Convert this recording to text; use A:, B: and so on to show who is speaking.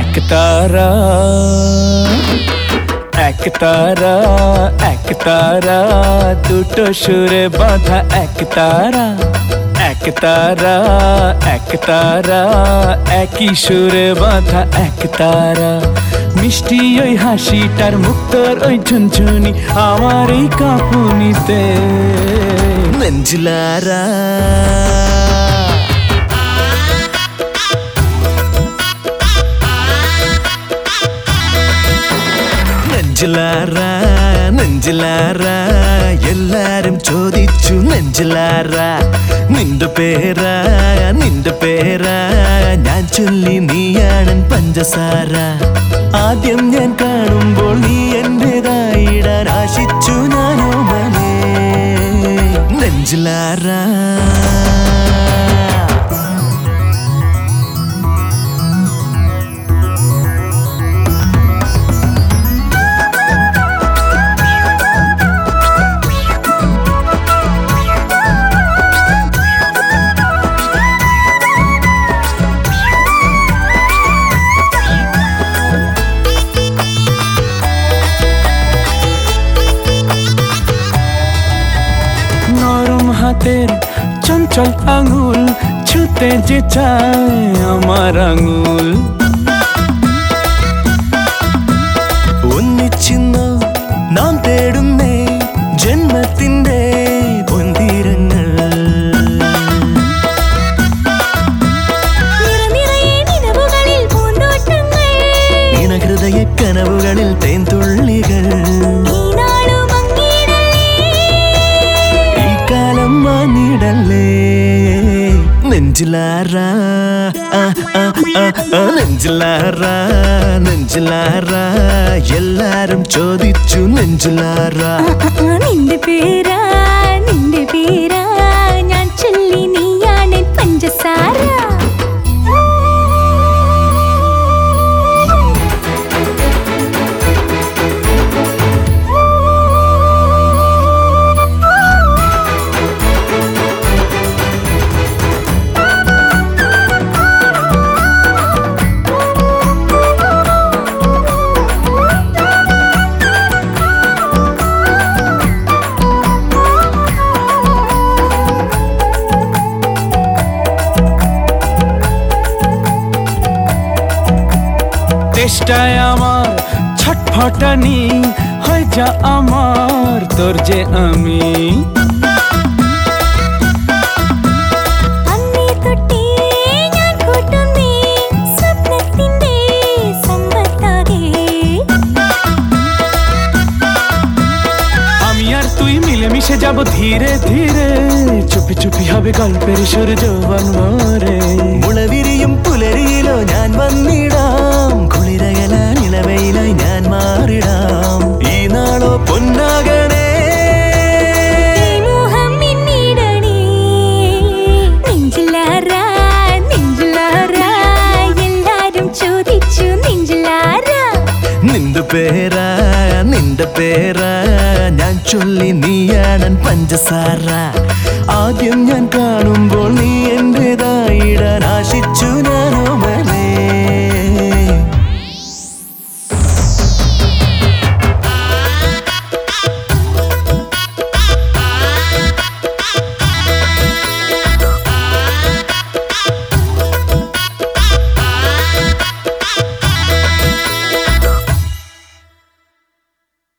A: এক তারা এক তারা এক তারা, দুটো সুরে বাঁধা এক তারা এক তারা এক তারা, একই সুরে বাঁধা এক তারা। মিষ্টি ওই হাসিটার মুক্তর ওই ঝুনঝুনি আমার এই কাপুনিতে।
B: মঞ্জুলারা നെഞ്ചിലാറാ നെഞ്ചിലാറ എല്ലാരും ചോദിച്ചു നെഞ്ചിലാറാ നിന്റെ പേരാ നിന്റെ പേരാ ഞാൻ ചൊല്ലി നീയാണൻ പഞ്ചസാര. ആദ്യം ഞാൻ കാണുമ്പോൾ നീ എന്റേതായിടാൻ ആശിച്ചു ഞാനോ മനേ നെഞ്ചിലാറാ
A: হাতের চঞ্চল আঙুল ছুতে যে চায় আমার আঙুল।
B: നെഞ്ചിലാറാ നെഞ്ചിലാറാ എല്ലാരും ചോദിച്ചു നെഞ്ചിലാറാ.
C: നിന്റെ പേരാ.
A: চেষ্টায় আমার ছটফটানি হয় যা আমার তোর যে আমি। যাব ধীরে ধীরে চুপি চুপি হবে গল্পের
C: সুর যৌবন মোরে মুড় বিরিയും
B: পুলরিলো പേരാ നിന്റെ പേരാ. ഞാൻ ചൊല്ലി നീയാണൻ പഞ്ചസാര. ആദ്യം ഞാൻ കാണുമ്പോൾ